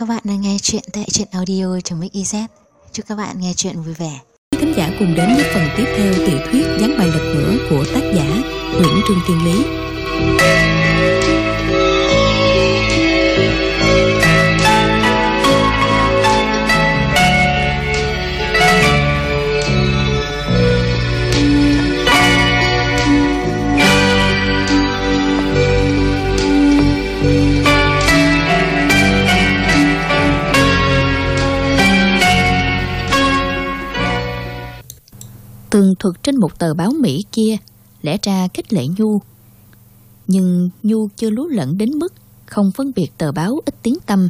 Các bạn đang nghe chuyện tại truyện audio.mix.iz Chúc các bạn nghe chuyện vui vẻ. Khán giả cùng đến với phần tiếp theo tiểu thuyết Gián bài lật ngửa của tác giả Nguyễn Trương Thiên Lý. Tường thuật trên một tờ báo Mỹ kia lẽ ra kích lệ Nhu. Nhưng Nhu chưa lú lẫn đến mức không phân biệt tờ báo ít tiếng tâm.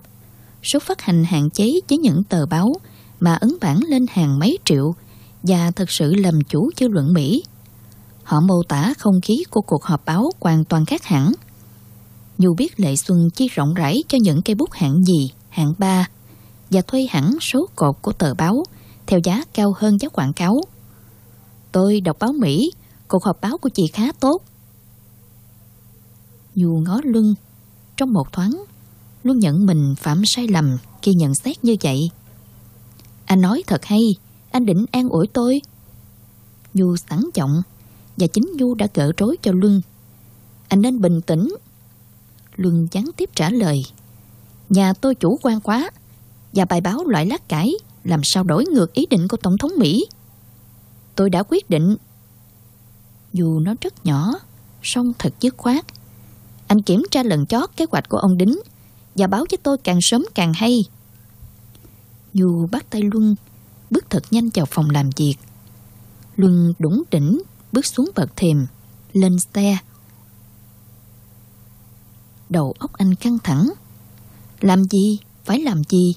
Số phát hành hạn chế với những tờ báo mà ấn bản lên hàng mấy triệu và thật sự làm chủ dư luận Mỹ. Họ mô tả không khí của cuộc họp báo hoàn toàn khác hẳn. Nhu biết Lệ Xuân chi rộng rãi cho những cây bút hạng gì, hạng ba và thuê hẳn số cột của tờ báo theo giá cao hơn giá quảng cáo. Tôi đọc báo Mỹ, cuộc họp báo của chị khá tốt. Dù ngó lưng, trong một thoáng, luôn nhận mình phạm sai lầm khi nhận xét như vậy. Anh nói thật hay, anh định an ủi tôi. Nhu sẵn giọng và chính Nhu đã gỡ rối cho Luân. Anh nên bình tĩnh. Luân gián tiếp trả lời. Nhà tôi chủ quan quá và bài báo loại lát cải làm sao đổi ngược ý định của Tổng thống Mỹ. Tôi đã quyết định. Dù nó rất nhỏ, song thật dứt khoát. Anh kiểm tra lần chót kế hoạch của ông Đính và báo cho tôi càng sớm càng hay. Dù bắt tay Luân bước thật nhanh vào phòng làm việc. Luân đúng đỉnh bước xuống bậc thềm, lên xe. Đầu óc anh căng thẳng. Làm gì? Phải làm gì?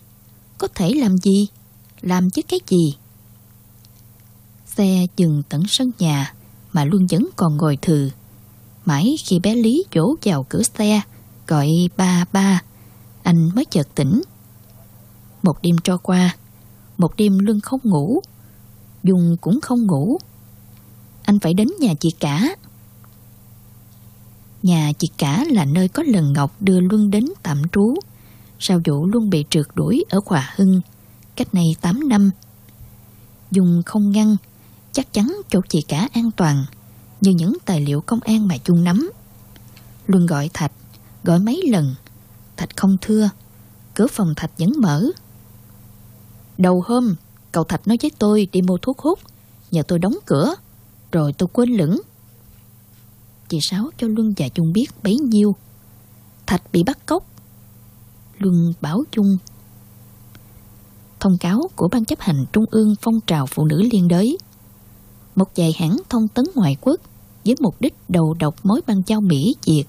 Có thể làm gì? Làm chứ cái gì? Xe dừng tận sân nhà mà Luân vẫn còn ngồi thừ. Mãi khi bé Lý vỗ vào cửa xe, gọi ba ba, anh mới chợt tỉnh. Một đêm trôi qua, một đêm Luân không ngủ, Dung cũng không ngủ. Anh phải đến nhà chị cả. Nhà chị cả là nơi có lần Ngọc đưa Luân đến tạm trú. Sau vụ Luân bị trượt đuổi ở Hòa Hưng, cách này 8 năm. Dung không ngăn, chắc chắn chỗ chị cả an toàn, như những tài liệu công an mà Chung nắm. Luân gọi Thạch, gọi mấy lần, Thạch không thưa, cửa phòng Thạch vẫn mở. Đầu hôm, cậu Thạch nói với tôi đi mua thuốc hút, nhờ tôi đóng cửa, rồi tôi quên lửng. Chị Sáu cho Luân và Chung biết bấy nhiêu. Thạch bị bắt cóc. Luân bảo Chung Thông cáo của Ban chấp hành Trung ương phong trào phụ nữ liên đới một vài hãng thông tấn ngoại quốc với mục đích đầu độc mối băng giao Mỹ Việt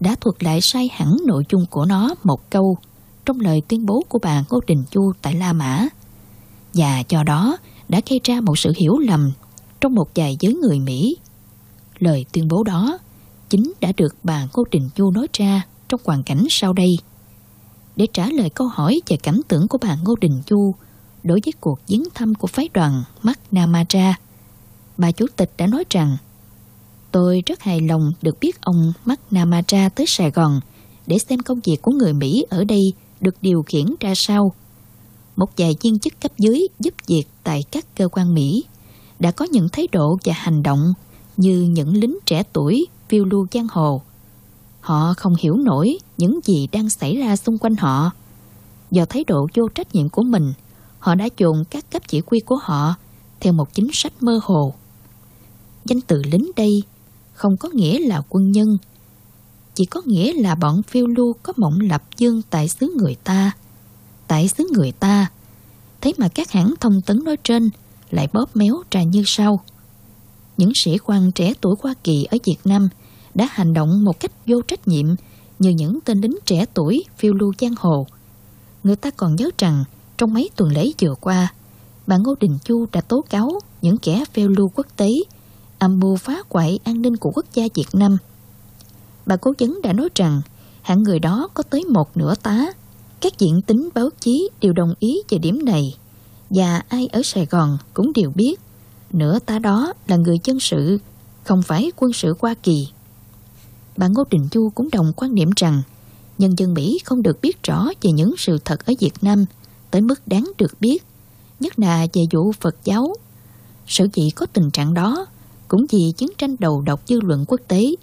đã thuật lại sai hẳn nội dung của nó một câu trong lời tuyên bố của bà Ngô Đình Chu tại La Mã và do đó đã gây ra một sự hiểu lầm trong một vài giới người Mỹ. Lời tuyên bố đó chính đã được bà Ngô Đình Chu nói ra trong hoàn cảnh sau đây. Để trả lời câu hỏi về cảm tưởng của bà Ngô Đình Chu đối với cuộc viếng thăm của phái đoàn McNamara bà chủ tịch đã nói rằng Tôi rất hài lòng được biết ông McNamara tới Sài Gòn để xem công việc của người Mỹ ở đây được điều khiển ra sao. Một vài viên chức cấp dưới giúp việc tại các cơ quan Mỹ đã có những thái độ và hành động như những lính trẻ tuổi phiêu lưu giang hồ. Họ không hiểu nổi những gì đang xảy ra xung quanh họ. Do thái độ vô trách nhiệm của mình, họ đã chuộng các cấp chỉ huy của họ theo một chính sách mơ hồ. Danh từ lính đây không có nghĩa là quân nhân, chỉ có nghĩa là bọn phiêu lưu có mộng lập dương tại xứ người ta. Tại xứ người ta, thế mà các hãng thông tấn nói trên lại bóp méo trà như sau. Những sĩ quan trẻ tuổi Hoa Kỳ ở Việt Nam đã hành động một cách vô trách nhiệm như những tên lính trẻ tuổi phiêu lưu giang hồ. Người ta còn nhớ rằng trong mấy tuần lễ vừa qua, bà Ngô Đình Chu đã tố cáo những kẻ phiêu lưu quốc tế âm mưu phá hoại an ninh của quốc gia Việt Nam. Bà cố vấn đã nói rằng hạng người đó có tới một nửa tá. Các diện tính báo chí đều đồng ý về điểm này và ai ở Sài Gòn cũng đều biết nửa tá đó là người dân sự, không phải quân sự Hoa Kỳ. Bà Ngô Đình Chu cũng đồng quan điểm rằng nhân dân Mỹ không được biết rõ về những sự thật ở Việt Nam tới mức đáng được biết, nhất là về vụ Phật giáo. Sở dĩ có tình trạng đó cũng vì chiến tranh đầu độc dư luận quốc tế.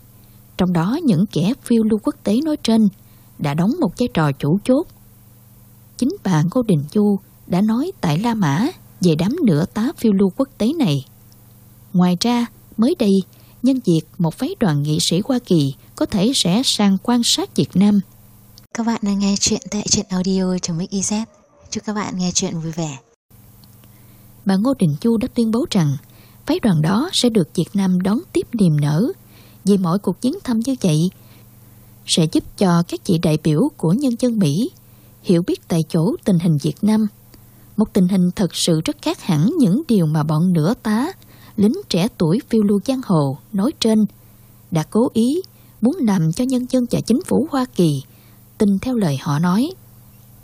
Trong đó những kẻ phiêu lưu quốc tế nói trên đã đóng một vai trò chủ chốt. Chính bà Ngô Đình Chu đã nói tại La Mã về đám nửa tá phiêu lưu quốc tế này. Ngoài ra, mới đây, nhân dịp một phái đoàn nghị sĩ Hoa Kỳ có thể sẽ sang quan sát Việt Nam. Các bạn đang nghe chuyện tại truyện audio.mix.iz. Chúc các bạn nghe chuyện vui vẻ. Bà Ngô Đình Chu đã tuyên bố rằng phái đoàn đó sẽ được Việt Nam đón tiếp niềm nở vì mỗi cuộc chuyến thăm như vậy sẽ giúp cho các chị đại biểu của nhân dân Mỹ hiểu biết tại chỗ tình hình Việt Nam. Một tình hình thật sự rất khác hẳn những điều mà bọn nửa tá, lính trẻ tuổi phiêu lưu giang hồ nói trên, đã cố ý muốn làm cho nhân dân và chính phủ Hoa Kỳ tin theo lời họ nói.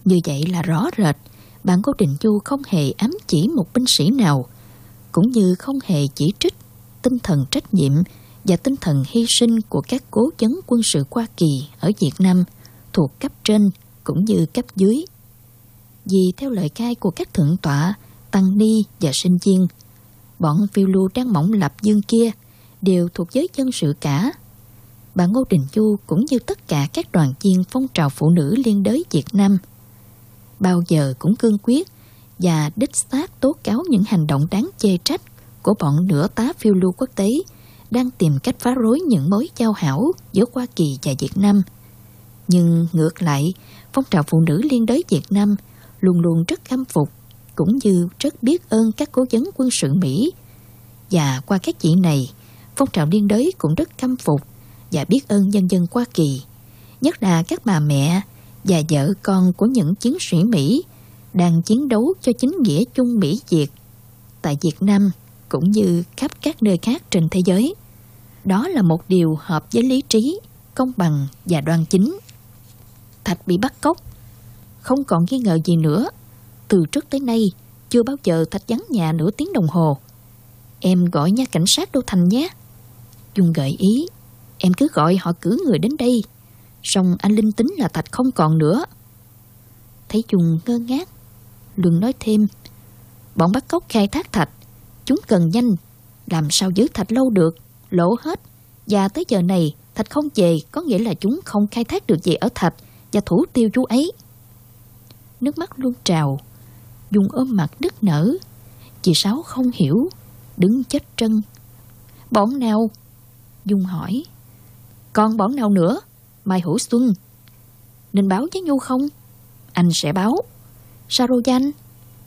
Như vậy là rõ rệt, bạn cố Đình Chu không hề ám chỉ một binh sĩ nào, cũng như không hề chỉ trích tinh thần trách nhiệm và tinh thần hy sinh của các cố vấn quân sự Hoa Kỳ ở Việt Nam thuộc cấp trên cũng như cấp dưới. Vì theo lời khai của các thượng tọa, tăng ni và sinh viên, bọn phiêu lưu đang mỏng lập dương kia đều thuộc giới dân sự cả. Bà Ngô Đình Du cũng như tất cả các đoàn viên phong trào phụ nữ liên đới Việt Nam bao giờ cũng cương quyết và đích xác tố cáo những hành động đáng chê trách của bọn nửa tá phiêu lưu quốc tế đang tìm cách phá rối những mối giao hảo giữa Hoa Kỳ và Việt Nam. Nhưng ngược lại, phong trào phụ nữ liên đới Việt Nam luôn luôn rất khâm phục cũng như rất biết ơn các cố vấn quân sự Mỹ. Và qua các chuyện này, phong trào liên đới cũng rất khâm phục và biết ơn nhân dân Hoa Kỳ, nhất là các bà mẹ và vợ con của những chiến sĩ Mỹ đang chiến đấu cho chính nghĩa chung Mỹ Việt tại Việt Nam cũng như khắp các nơi khác trên thế giới. Đó là một điều hợp với lý trí, công bằng và đoan chính. Thạch bị bắt cóc, không còn nghi ngờ gì nữa. Từ trước tới nay, chưa bao giờ Thạch vắng nhà nửa tiếng đồng hồ. Em gọi nha cảnh sát Đô Thành nhé. Dung gợi ý, em cứ gọi họ cử người đến đây. Xong anh linh tính là Thạch không còn nữa. Thấy Dung ngơ ngác, lương nói thêm, bọn bắt cóc khai thác Thạch, chúng cần nhanh, làm sao giữ Thạch lâu được lỗ hết. Và tới giờ này, Thạch không về có nghĩa là chúng không khai thác được gì ở Thạch và thủ tiêu chú ấy. Nước mắt luôn trào, Dung ôm mặt đứt nở. Chị Sáu không hiểu, đứng chết trân. Bọn nào? Dung hỏi. Còn bọn nào nữa? Mai Hữu Xuân. Nên báo với Nhu không? Anh sẽ báo. Sarojan?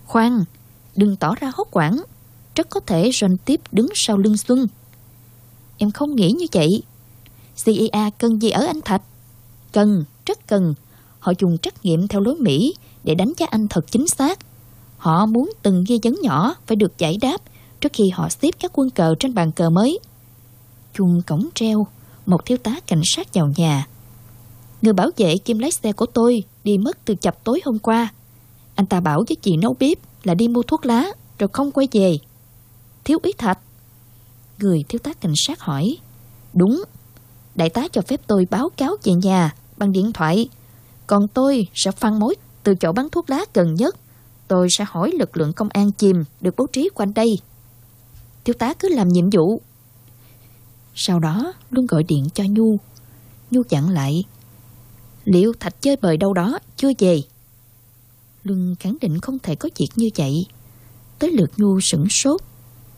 Khoan, đừng tỏ ra hốt quảng. Rất có thể John tiếp đứng sau lưng Xuân. Em không nghĩ như vậy. CIA cần gì ở anh Thạch? Cần, rất cần. Họ dùng trách nhiệm theo lối Mỹ để đánh giá anh thật chính xác. Họ muốn từng ghi vấn nhỏ phải được giải đáp trước khi họ xếp các quân cờ trên bàn cờ mới. Chuông cổng treo, một thiếu tá cảnh sát vào nhà. Người bảo vệ kim lái xe của tôi đi mất từ chập tối hôm qua. Anh ta bảo với chị nấu bếp là đi mua thuốc lá rồi không quay về. Thiếu ý Thạch, Người thiếu tá cảnh sát hỏi Đúng Đại tá cho phép tôi báo cáo về nhà Bằng điện thoại. Còn tôi sẽ phân mối từ chỗ bán thuốc lá gần nhất. Tôi sẽ hỏi lực lượng công an chìm Được bố trí quanh đây. Thiếu tá cứ làm nhiệm vụ. Sau đó luôn gọi điện cho Nhu. Nhu chặn lại Liệu Thạch chơi bời đâu đó Chưa về? Luân khẳng định không thể có việc như vậy Tới lượt Nhu sửng sốt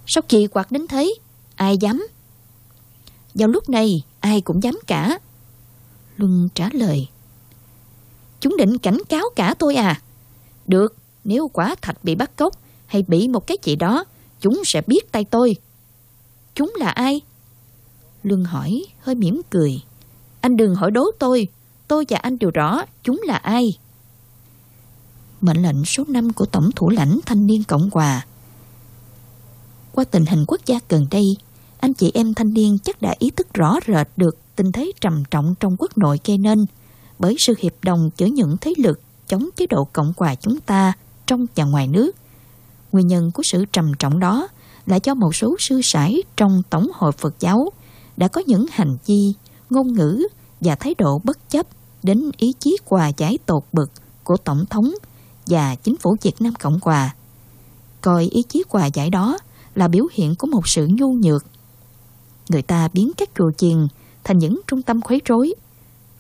Sao kỳ quạt đến thế Ai dám? Vào lúc này, ai cũng dám cả. Luân trả lời. Chúng định cảnh cáo cả tôi à? Được, nếu quả thạch bị bắt cóc hay bị một cái gì đó, chúng sẽ biết tay tôi. Chúng là ai? Luân hỏi, hơi mỉm cười. Anh đừng hỏi đố tôi, tôi và anh đều rõ chúng là ai. Mệnh lệnh số 5 của Tổng thủ lãnh Thanh niên Cộng Hòa. Qua tình hình quốc gia gần đây, anh chị em thanh niên chắc đã ý thức rõ rệt được tình thế trầm trọng trong quốc nội gây nên bởi sự hiệp đồng giữa những thế lực chống chế độ Cộng hòa chúng ta trong và ngoài nước. Nguyên nhân của sự trầm trọng đó là do một số sư sãi trong Tổng hội Phật giáo đã có những hành vi, ngôn ngữ và thái độ bất chấp đến ý chí hòa giải tột bực của Tổng thống và chính phủ Việt Nam Cộng Hòa. Coi ý chí hòa giải đó là biểu hiện của một sự nhu nhược. Người ta biến các chùa chiền thành những trung tâm khuấy rối,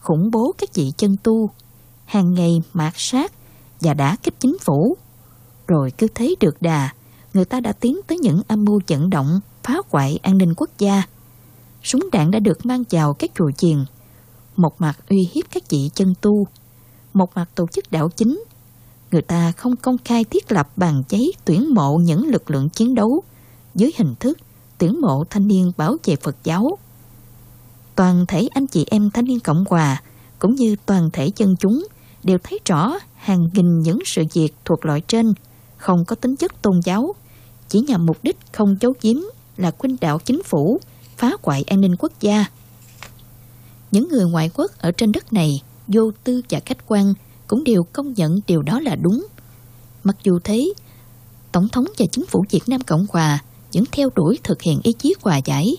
khủng bố các vị chân tu, hàng ngày mạt sát và đã kích chính phủ. Rồi cứ thấy được đà, người ta đã tiến tới những âm mưu dẫn động, phá hoại an ninh quốc gia. Súng đạn đã được mang vào các chùa chiền, một mặt uy hiếp các vị chân tu, một mặt tổ chức đảo chính. Người ta không công khai thiết lập bàn giấy tuyển mộ những lực lượng chiến đấu dưới hình thức tuyển mộ thanh niên bảo vệ Phật giáo. Toàn thể anh chị em thanh niên Cộng Hòa cũng như toàn thể dân chúng đều thấy rõ hàng nghìn những sự việc thuộc loại trên không có tính chất tôn giáo, chỉ nhằm mục đích không giấu giếm là khuynh đạo chính phủ, phá hoại an ninh quốc gia. Những người ngoại quốc ở trên đất này, vô tư và khách quan cũng đều công nhận điều đó là đúng. Mặc dù thế, Tổng thống và chính phủ Việt Nam Cộng Hòa vẫn theo đuổi thực hiện ý chí hòa giải.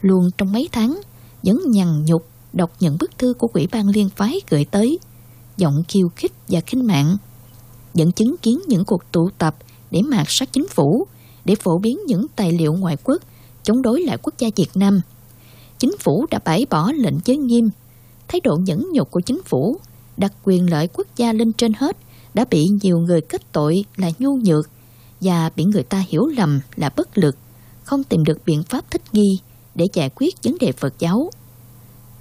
Luôn trong mấy tháng, vẫn nhằn nhục đọc những bức thư của quỹ ban liên phái gửi tới, giọng khiêu khích và khinh mạng. Vẫn chứng kiến những cuộc tụ tập để mạt sát chính phủ, để phổ biến những tài liệu ngoại quốc chống đối lại quốc gia Việt Nam. Chính phủ đã bãi bỏ lệnh giới nghiêm, thái độ nhẫn nhục của chính phủ, đặt quyền lợi quốc gia lên trên hết, đã bị nhiều người kết tội là nhu nhược và bị người ta hiểu lầm là bất lực, không tìm được biện pháp thích nghi để giải quyết vấn đề Phật giáo.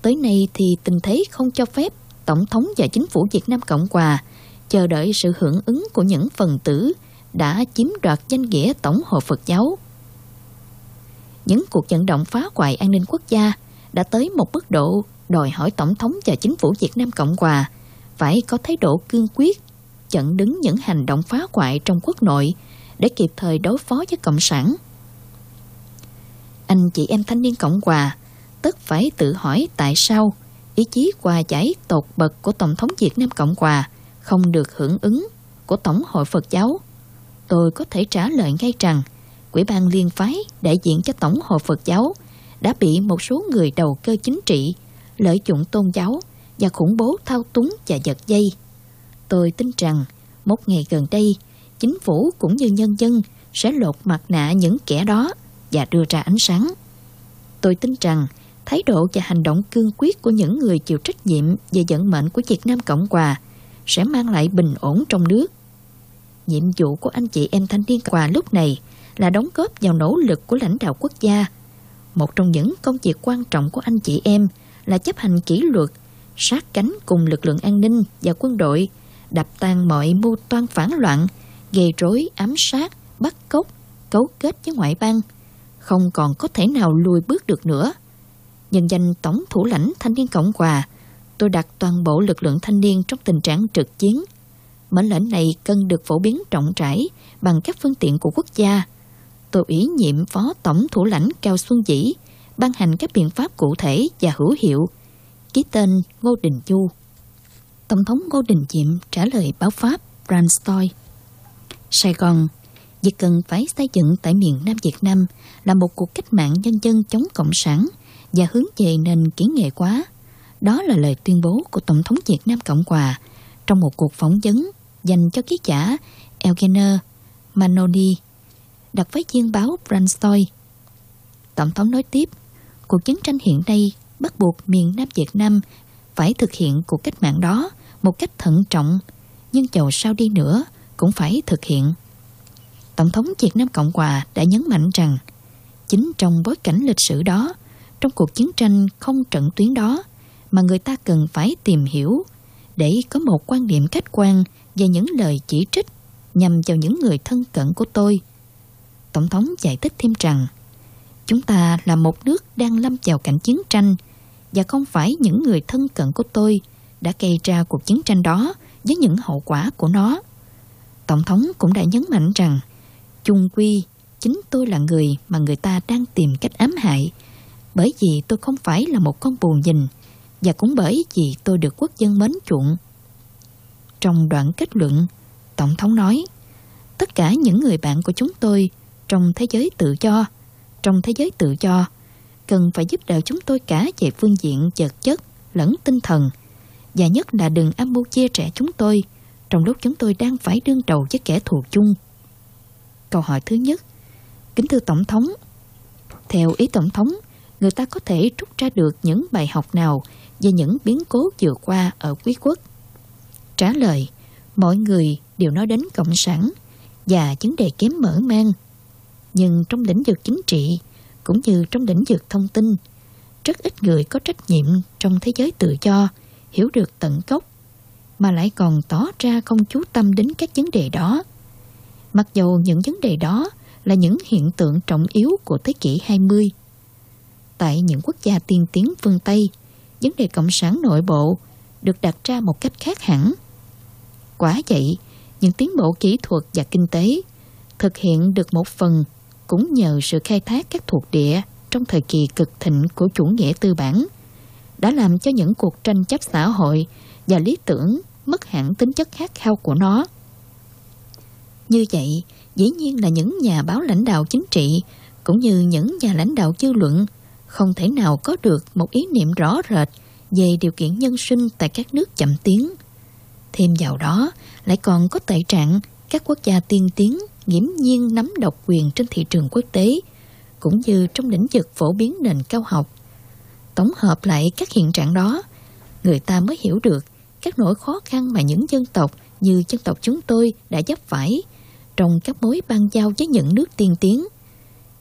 Tới nay thì tình thế không cho phép Tổng thống và chính phủ Việt Nam Cộng Hòa chờ đợi sự hưởng ứng của những phần tử đã chiếm đoạt danh nghĩa Tổng hội Phật giáo. Những cuộc vận động phá hoại an ninh quốc gia đã tới một mức độ đòi hỏi Tổng thống và chính phủ Việt Nam Cộng Hòa phải có thái độ cương quyết, chặn đứng những hành động phá hoại trong quốc nội để kịp thời đối phó với Cộng sản. Anh chị em thanh niên Cộng Hòa tất phải tự hỏi tại sao ý chí hòa giải tột bậc của Tổng thống Việt Nam Cộng Hòa không được hưởng ứng của Tổng hội Phật giáo. Tôi có thể trả lời ngay rằng, Quỹ ban liên phái đại diện cho Tổng hội Phật giáo đã bị một số người đầu cơ chính trị, lợi dụng tôn giáo và khủng bố thao túng và giật dây. Tôi tin rằng một ngày gần đây chính phủ cũng như nhân dân sẽ lột mặt nạ những kẻ đó và đưa ra ánh sáng. Tôi tin rằng thái độ và hành động cương quyết của những người chịu trách nhiệm về vận mệnh của Việt Nam Cộng Hòa sẽ mang lại bình ổn trong nước. Nhiệm vụ của anh chị em thanh niên Hòa lúc này là đóng góp vào nỗ lực của lãnh đạo quốc gia. Một trong những công việc quan trọng của anh chị em là chấp hành kỷ luật, sát cánh cùng lực lượng an ninh và quân đội, đập tan mọi mưu toan phản loạn, gây rối, ám sát, bắt cóc, cấu kết với ngoại bang, không còn có thể nào lùi bước được nữa. Nhân danh Tổng thủ lãnh Thanh niên Cộng Hòa, tôi đặt toàn bộ lực lượng thanh niên trong tình trạng trực chiến. Mệnh lệnh này cần được phổ biến rộng rãi bằng các phương tiện của quốc gia. Tôi ủy nhiệm Phó Tổng thủ lãnh Cao Xuân Dĩ ban hành các biện pháp cụ thể và hữu hiệu. Ký tên Ngô Đình Chu, Tổng thống Ngô Đình Diệm trả lời báo Pháp Branstoy. Sài Gòn, việc cần phải xây dựng tại miền Nam Việt Nam là một cuộc cách mạng nhân dân chống Cộng sản và hướng về nền kỹ nghệ quá. Đó là lời tuyên bố của Tổng thống Việt Nam Cộng Hòa trong một cuộc phỏng vấn dành cho ký giả Elgener Manoni, đặc phái viên báo Branstoy. Tổng thống nói tiếp, cuộc chiến tranh hiện nay bắt buộc miền Nam Việt Nam phải thực hiện cuộc cách mạng đó một cách thận trọng, nhưng dầu sao đi nữa cũng phải thực hiện. Tổng thống Việt Nam Cộng Hòa đã nhấn mạnh rằng chính trong bối cảnh lịch sử đó, trong cuộc chiến tranh không trận tuyến đó mà người ta cần phải tìm hiểu để có một quan điểm khách quan về những lời chỉ trích nhằm vào những người thân cận của tôi. Tổng thống giải thích thêm rằng chúng ta là một nước đang lâm vào cảnh chiến tranh và không phải những người thân cận của tôi đã gây ra cuộc chiến tranh đó với những hậu quả của nó. Tổng thống cũng đã nhấn mạnh rằng chung quy chính tôi là người mà người ta đang tìm cách ám hại bởi vì tôi không phải là một con bù nhìn và cũng bởi vì tôi được quốc dân mến chuộng. Trong đoạn kết luận, Tổng thống nói tất cả những người bạn của chúng tôi trong thế giới tự do, trong thế giới tự do cần phải giúp đỡ chúng tôi cả về phương diện vật chất lẫn tinh thần Và nhất là đừng âm mưu chia rẽ chúng tôi trong lúc chúng tôi đang phải đương đầu với kẻ thù chung. Câu hỏi thứ nhất Kính thưa Tổng thống Theo ý Tổng thống người ta có thể rút ra được những bài học nào về những biến cố vừa qua ở quý quốc? Trả lời, mọi người đều nói đến Cộng sản và vấn đề kém mở mang. Nhưng trong lĩnh vực chính trị, cũng như trong lĩnh vực thông tin, rất ít người có trách nhiệm trong thế giới tự do hiểu được tận gốc, mà lại còn tỏ ra không chú tâm đến các vấn đề đó. Mặc dù những vấn đề đó là những hiện tượng trọng yếu của thế kỷ 20. Tại những quốc gia tiên tiến phương Tây, vấn đề cộng sản nội bộ được đặt ra một cách khác hẳn. Quả vậy, những tiến bộ kỹ thuật và kinh tế thực hiện được một phần cũng nhờ sự khai thác các thuộc địa trong thời kỳ cực thịnh của chủ nghĩa tư bản đã làm cho những cuộc tranh chấp xã hội và lý tưởng mất hẳn tính chất khát khao của nó. Như vậy, dĩ nhiên là những nhà báo lãnh đạo chính trị cũng như những nhà lãnh đạo dư luận không thể nào có được một ý niệm rõ rệt về điều kiện nhân sinh tại các nước chậm tiến. Thêm vào đó, lại còn có tệ trạng các quốc gia tiên tiến nghiễm nhiên nắm độc quyền trên thị trường quốc tế, cũng như trong lĩnh vực phổ biến nền cao học. Tổng hợp lại các hiện trạng đó, người ta mới hiểu được các nỗi khó khăn mà những dân tộc như dân tộc chúng tôi đã dấp phải trong các mối ban giao với những nước tiên tiến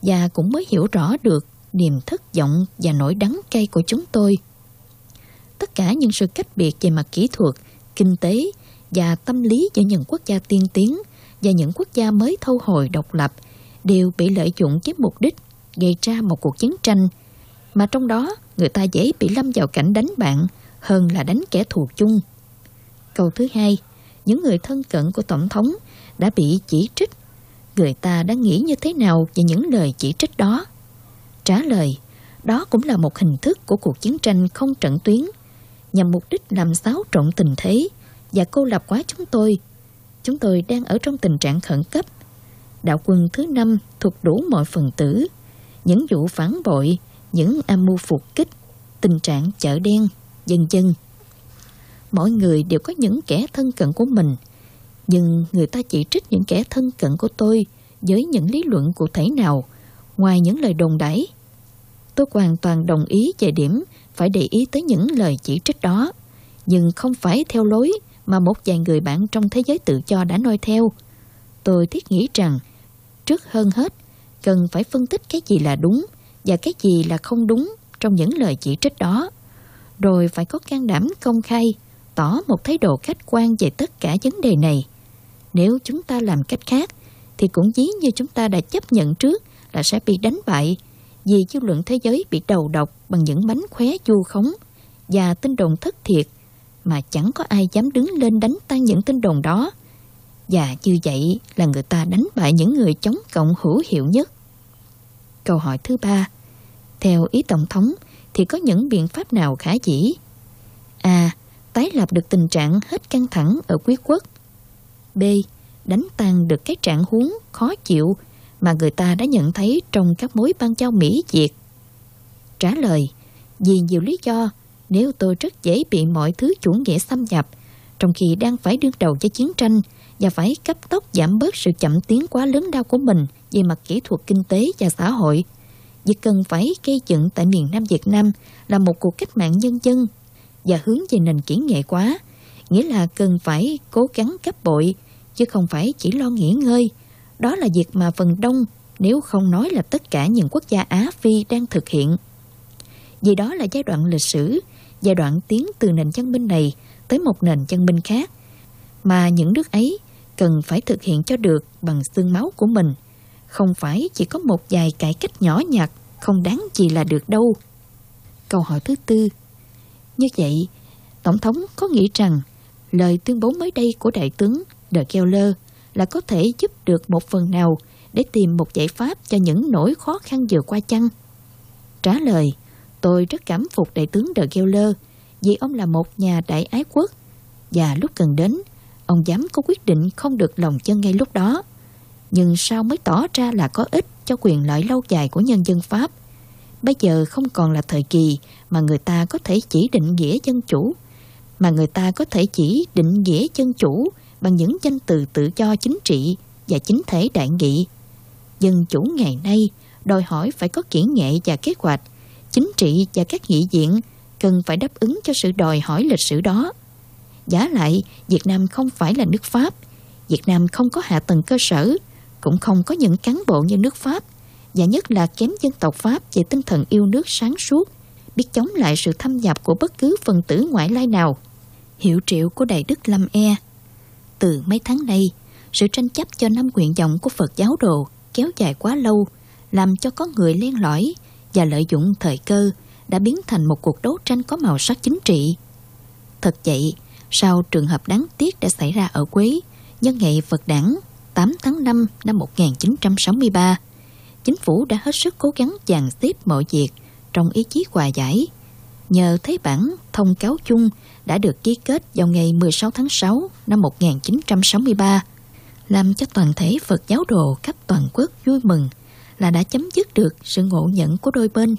và cũng mới hiểu rõ được niềm thất vọng và nỗi đắng cay của chúng tôi. Tất cả những sự cách biệt về mặt kỹ thuật, kinh tế và tâm lý giữa những quốc gia tiên tiến và những quốc gia mới thâu hồi độc lập đều bị lợi dụng với mục đích gây ra một cuộc chiến tranh mà trong đó người ta dễ bị lâm vào cảnh đánh bạn hơn là đánh kẻ thù chung. Câu thứ hai, những người thân cận của Tổng thống đã bị chỉ trích. Người ta đã nghĩ như thế nào về những lời chỉ trích đó? Trả lời, đó cũng là một hình thức của cuộc chiến tranh không trận tuyến nhằm mục đích làm xáo trộn tình thế và cô lập quá chúng tôi. Chúng tôi đang ở trong tình trạng khẩn cấp. Đạo quân thứ năm thuộc đủ mọi phần tử, những vụ phản bội, những âm mưu phục kích, tình trạng chợ đen, dân dân. Mỗi người đều có những kẻ thân cận của mình, nhưng người ta chỉ trích những kẻ thân cận của tôi với những lý luận cụ thể nào, ngoài những lời đồn đẩy, Tôi hoàn toàn đồng ý về điểm phải để ý tới những lời chỉ trích đó, nhưng không phải theo lối mà một vài người bạn trong thế giới tự do đã noi theo. Tôi thiết nghĩ rằng, trước hơn hết, cần phải phân tích cái gì là đúng và cái gì là không đúng trong những lời chỉ trích đó. Rồi phải có can đảm công khai, tỏ một thái độ khách quan về tất cả vấn đề này. Nếu chúng ta làm cách khác, thì cũng dí như chúng ta đã chấp nhận trước là sẽ bị đánh bại vì dư luận thế giới bị đầu độc bằng những bánh khóe du khống và tin đồn thất thiệt mà chẳng có ai dám đứng lên đánh tan những tin đồn đó. Và như vậy là người ta đánh bại những người chống cộng hữu hiệu nhất. Câu hỏi thứ ba Theo ý Tổng thống thì có những biện pháp nào khả dĩ? A. Tái lập được tình trạng hết căng thẳng ở Quyết quốc. B. Đánh tan được cái trạng huống khó chịu mà người ta đã nhận thấy trong các mối ban giao Mỹ-Việt. Trả lời, vì nhiều lý do, nếu tôi rất dễ bị mọi thứ chủ nghĩa xâm nhập, trong khi đang phải đương đầu với chiến tranh và phải cấp tốc giảm bớt sự chậm tiến quá lớn đau của mình về mặt kỹ thuật kinh tế và xã hội. Việc cần phải gây dựng tại miền Nam Việt Nam là một cuộc cách mạng nhân dân và hướng về nền kỹ nghệ quá, nghĩa là cần phải cố gắng gấp bội, chứ không phải chỉ lo nghỉ ngơi, đó là việc mà phần đông, nếu không nói là tất cả những quốc gia Á Phi đang thực hiện. Vì đó là giai đoạn lịch sử, giai đoạn tiến từ nền văn minh này tới một nền văn minh khác, mà những nước ấy cần phải thực hiện cho được bằng xương máu của mình, không phải chỉ có một vài cải cách nhỏ nhặt, không đáng gì là được đâu. Câu hỏi thứ tư Như vậy, Tổng thống có nghĩ rằng lời tuyên bố mới đây của Đại tướng De Keller là có thể giúp được một phần nào để tìm một giải pháp cho những nỗi khó khăn vừa qua chăng? Trả lời, tôi rất cảm phục đại tướng De Geller vì ông là một nhà đại ái quốc và lúc cần đến, ông dám có quyết định không được lòng chân ngay lúc đó. Nhưng sao mới tỏ ra là có ích cho quyền lợi lâu dài của nhân dân Pháp? Bây giờ không còn là thời kỳ mà người ta có thể chỉ định nghĩa dân chủ, mà người ta có thể chỉ định nghĩa dân chủ bằng những danh từ tự do chính trị và chính thể đại nghị. Dân chủ ngày nay đòi hỏi phải có kỹ nghệ và kế hoạch, chính trị và các nghị viện cần phải đáp ứng cho sự đòi hỏi lịch sử đó. Giá lại, Việt Nam không phải là nước Pháp. Việt Nam không có hạ tầng cơ sở, cũng không có những cán bộ như nước Pháp, và nhất là kém dân tộc Pháp về tinh thần yêu nước sáng suốt, biết chống lại sự thâm nhập của bất cứ phần tử ngoại lai nào. Hiệu triệu của Đại Đức Lâm E Từ mấy tháng nay, sự tranh chấp cho năm nguyện vọng của Phật giáo đồ kéo dài quá lâu, làm cho có người len lỏi và lợi dụng thời cơ đã biến thành một cuộc đấu tranh có màu sắc chính trị. Thật vậy, sau trường hợp đáng tiếc đã xảy ra ở Quế, nhân ngày Phật đảng 8 tháng 5 năm 1963, chính phủ đã hết sức cố gắng dàn xếp mọi việc trong ý chí hòa giải. Nhờ thấy bản thông cáo chung đã được ký kết vào ngày 16 tháng 6 năm 1963, làm cho toàn thể Phật giáo đồ khắp toàn quốc vui mừng là đã chấm dứt được sự ngộ nhận của đôi bên.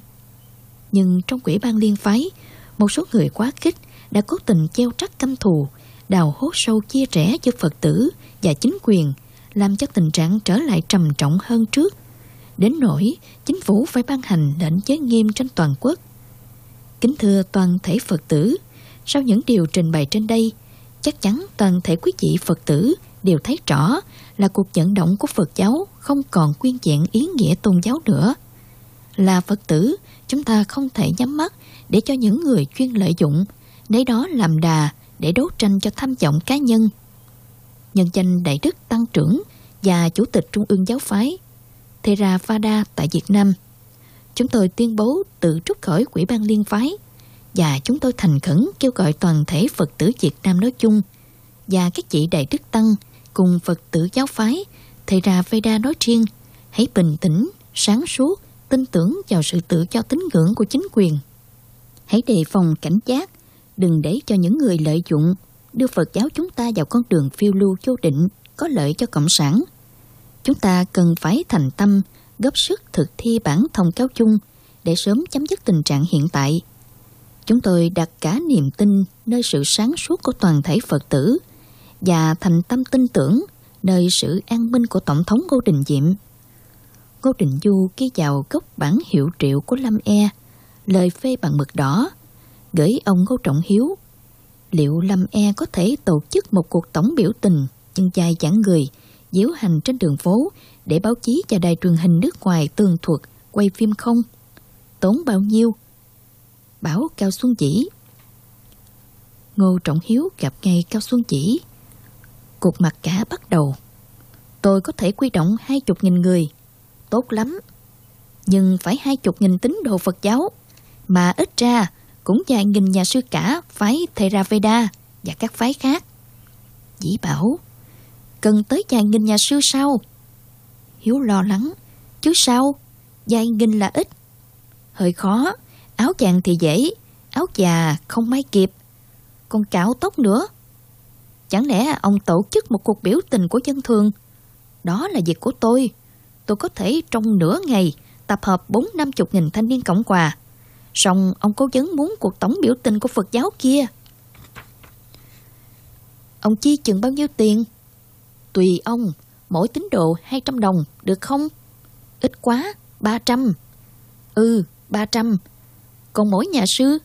Nhưng trong quỹ ban liên phái, một số người quá khích đã cố tình treo trắc căm thù, đào hố sâu chia rẽ giữa Phật tử và chính quyền, làm cho tình trạng trở lại trầm trọng hơn trước. Đến nỗi chính phủ phải ban hành lệnh giới nghiêm trên toàn quốc. Kính thưa toàn thể Phật tử, sau những điều trình bày trên đây, chắc chắn toàn thể quý vị Phật tử đều thấy rõ là cuộc vận động của Phật giáo không còn quyên dạng ý nghĩa tôn giáo nữa. Là Phật tử, chúng ta không thể nhắm mắt để cho những người chuyên lợi dụng, lấy đó làm đà để đấu tranh cho tham vọng cá nhân. Nhân danh Đại Đức Tăng trưởng và Chủ tịch Trung ương Giáo phái Theravada tại Việt Nam, chúng tôi tuyên bố tự rút khỏi Quỹ ban Liên phái và chúng tôi thành khẩn kêu gọi toàn thể Phật tử Việt Nam nói chung và các vị Đại Đức Tăng cùng Phật tử giáo phái Thầy Ra Veda nói riêng hãy bình tĩnh, sáng suốt, tin tưởng vào sự tự cho tín ngưỡng của chính quyền. Hãy đề phòng cảnh giác, đừng để cho những người lợi dụng đưa Phật giáo chúng ta vào con đường phiêu lưu vô định có lợi cho Cộng sản. Chúng ta cần phải thành tâm, góp sức thực thi bản thông cáo chung để sớm chấm dứt tình trạng hiện tại. Chúng tôi đặt cả niềm tin nơi sự sáng suốt của toàn thể Phật tử và thành tâm tin tưởng nơi sự an minh của Tổng thống Ngô Đình Diệm. Ngô Đình Du ký vào gốc bản hiệu triệu của Lâm E, lời phê bằng mực đỏ, gửi ông Ngô Trọng Hiếu. Liệu Lâm E có thể tổ chức một cuộc tổng biểu tình chân dài chẳng người, diễu hành trên đường phố để báo chí và đài truyền hình nước ngoài tường thuật quay phim không? Tốn bao nhiêu? Bảo Cao Xuân Chỉ Ngô Trọng Hiếu gặp ngay Cao Xuân Chỉ Cuộc mặt cả bắt đầu. Tôi có thể quy động hai chục nghìn người. Tốt lắm. Nhưng phải hai chục nghìn tín đồ Phật giáo. Mà ít ra cũng vài nghìn nhà sư cả phái Theraveda và các phái khác. Dĩ bảo, cần tới vài nghìn nhà sư sao? Hiếu lo lắng, chứ sao? Vài nghìn là ít. Hơi khó, áo chàng thì dễ, áo già không may kịp. Còn cạo tóc nữa Chẳng lẽ ông tổ chức một cuộc biểu tình của dân thường? Đó là việc của tôi. Tôi có thể trong nửa ngày tập hợp bốn năm chục nghìn thanh niên Cộng Hòa. Xong ông cố vấn muốn cuộc tổng biểu tình của Phật giáo kia. Ông chi chừng bao nhiêu tiền? Tùy ông, mỗi tín đồ 200 đồng, được không? Ít quá, 300. Ừ, 300. Còn mỗi nhà sư?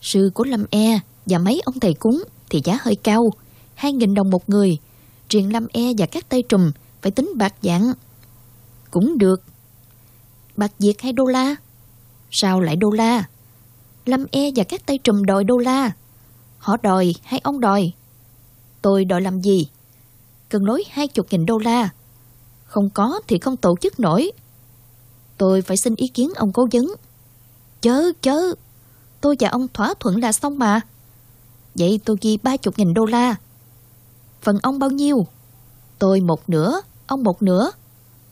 Sư của Lâm E và mấy ông thầy cúng thì giá hơi cao. 2.000 đồng một người. Triền Lâm E và các tay trùm phải tính bạc dạng. Cũng được. Bạc Việt hay đô la? Sao lại đô la? Lâm E và các tay trùm đòi đô la. Họ đòi hay ông đòi? Tôi đòi làm gì? Cần lối 20.000 đô la. Không có thì không tổ chức nổi. Tôi phải xin ý kiến ông cố vấn. Chớ, chớ. Tôi và ông thỏa thuận là xong mà. Vậy tôi ghi 30.000 đô la. Phần ông bao nhiêu? Tôi một nửa, ông một nửa.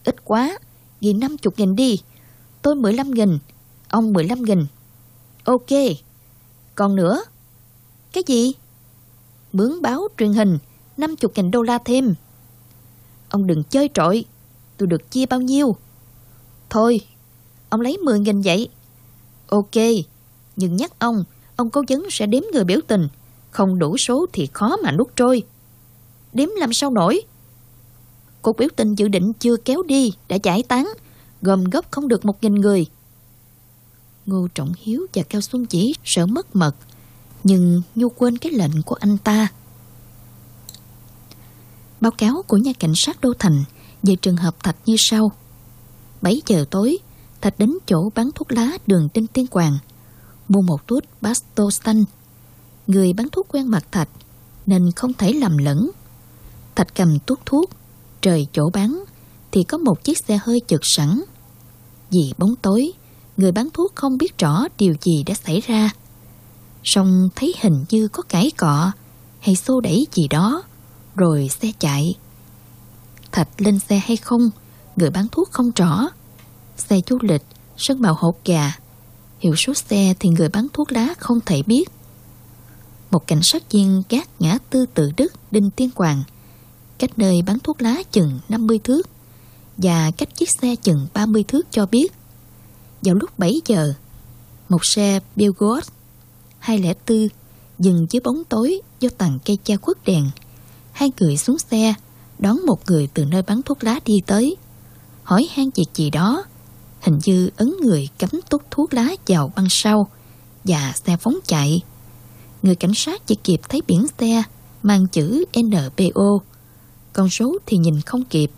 Ít quá, vì 50 nghìn đi. Tôi 15 nghìn, ông 15 nghìn. Ok. Còn nữa? Cái gì? Mướn báo truyền hình, 50 nghìn đô la thêm. Ông đừng chơi trội, tôi được chia bao nhiêu? Thôi, ông lấy 10 nghìn vậy. Ok, nhưng nhắc ông, ông cố vấn sẽ đếm người biểu tình, Không đủ số thì khó mà nuốt trôi. Đếm làm sao nổi? Cuộc biểu tình dự định chưa kéo đi, đã giải tán, gồm gốc không được một nghìn người. Ngô Trọng Hiếu và Cao Xuân Chỉ sợ mất mật, nhưng Nhu quên cái lệnh của anh ta. Báo cáo của nhà cảnh sát Đô Thành về trường hợp Thạch như sau. 7 giờ tối, Thạch đến chỗ bán thuốc lá đường Đinh Tiên Quàng, mua một tuốt Bastostan. Người bán thuốc quen mặt Thạch, nên không thể lầm lẫn. Thạch cầm tuốt thuốc, trời chỗ bán, thì có một chiếc xe hơi chực sẵn. Vì bóng tối, người bán thuốc không biết rõ điều gì đã xảy ra. Xong thấy hình như có cãi cọ hay xô đẩy gì đó, rồi xe chạy. Thạch lên xe hay không, người bán thuốc không rõ. Xe du lịch, sơn màu hột gà. Hiệu số xe thì người bán thuốc lá không thể biết. Một cảnh sát viên gác ngã tư tự đức Đinh Tiên hoàng cách nơi bán thuốc lá chừng 50 thước và cách chiếc xe chừng 30 thước cho biết. Vào lúc 7 giờ, một xe Bilgos 204 dừng dưới bóng tối do tầng cây che khuất đèn. Hai người xuống xe, đón một người từ nơi bán thuốc lá đi tới. Hỏi han việc gì đó, hình như ấn người cắm tút thuốc lá vào băng sau và xe phóng chạy. Người cảnh sát chỉ kịp thấy biển xe mang chữ NPO. Con số thì nhìn không kịp,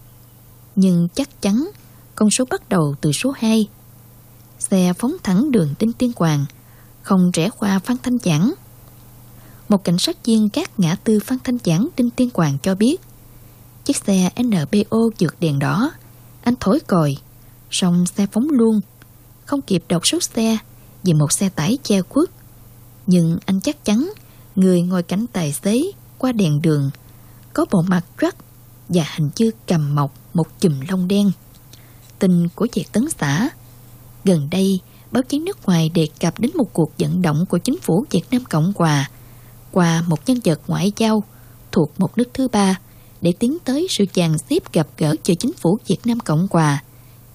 nhưng chắc chắn con số bắt đầu từ số 2. Xe phóng thẳng đường Đinh Tiên Hoàng, không rẽ qua Phan Thanh Giảng. Một cảnh sát viên các ngã tư Phan Thanh Giảng Đinh Tiên Hoàng cho biết chiếc xe NPO vượt đèn đỏ, anh thổi còi, xong xe phóng luôn, không kịp đọc số xe vì một xe tải che khuất. Nhưng anh chắc chắn người ngồi cạnh tài xế qua đèn đường có bộ mặt rắc và hình như cầm mọc một chùm lông đen. Tin của Việt Tấn xã Gần đây, báo chí nước ngoài đề cập đến một cuộc vận động của chính phủ Việt Nam Cộng Hòa qua một nhân vật ngoại giao thuộc một nước thứ ba để tiến tới sự chàng xếp gặp gỡ giữa chính phủ Việt Nam Cộng Hòa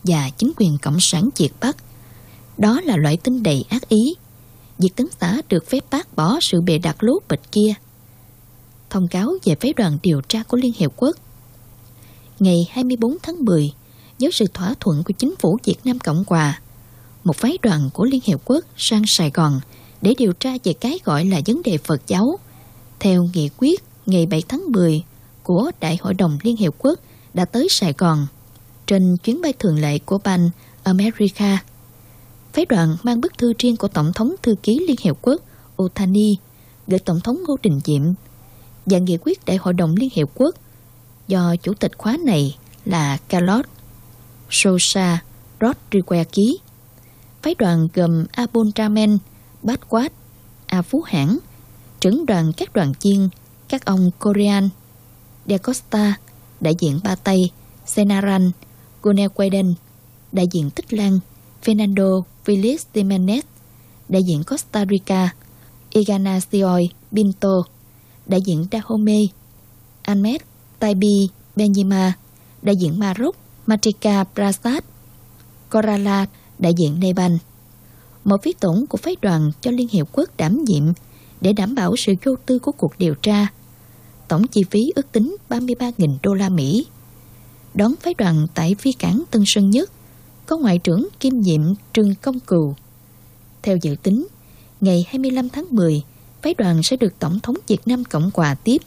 và chính quyền Cộng sản Việt Bắc. Đó là loại tin đầy ác ý. Việt Tấn xã được phép bác bỏ sự bề đặt lố bịch kia. Thông cáo về phái đoàn điều tra của Liên Hiệp Quốc Ngày 24 tháng 10, với sự thỏa thuận của chính phủ Việt Nam Cộng Hòa, một phái đoàn của Liên Hiệp Quốc sang Sài Gòn để điều tra về cái gọi là vấn đề Phật giáo. Theo nghị quyết ngày 7 tháng 10 của Đại hội đồng Liên Hiệp Quốc đã tới Sài Gòn trên chuyến bay thường lệ của Ban America. Phái đoàn mang bức thư riêng của Tổng thống Thư ký Liên Hiệp Quốc Otani gửi Tổng thống Ngô Đình Diệm và nghị quyết Đại hội đồng Liên Hiệp Quốc do chủ tịch khóa này là Carlos Sosa Rodriguez ký. Phái đoàn gồm Abun Ramen, Bát Quát, A Phú Hãng, trưởng đoàn các đoàn chiên, các ông Korean, De Costa, đại diện Ba Tây, Senaran, Gunequeden, đại diện Tích Lan, Fernando Feliz Jimenez, đại diện Costa Rica, Ignacio Pinto, đại diện Dahomey, Ahmed Taibi Benyima, đại diện Maroc, Matrika Prasad, Korala, đại diện Nepal. Một phí tổng của phái đoàn cho Liên Hiệp Quốc đảm nhiệm để đảm bảo sự vô tư của cuộc điều tra. Tổng chi phí ước tính 33.000 đô la Mỹ. Đón phái đoàn tại phi cảng Tân Sơn Nhất có Ngoại trưởng kiêm nhiệm Trương Công Cừu. Theo dự tính, ngày 25 tháng 10, phái đoàn sẽ được Tổng thống Việt Nam Cộng Hòa tiếp.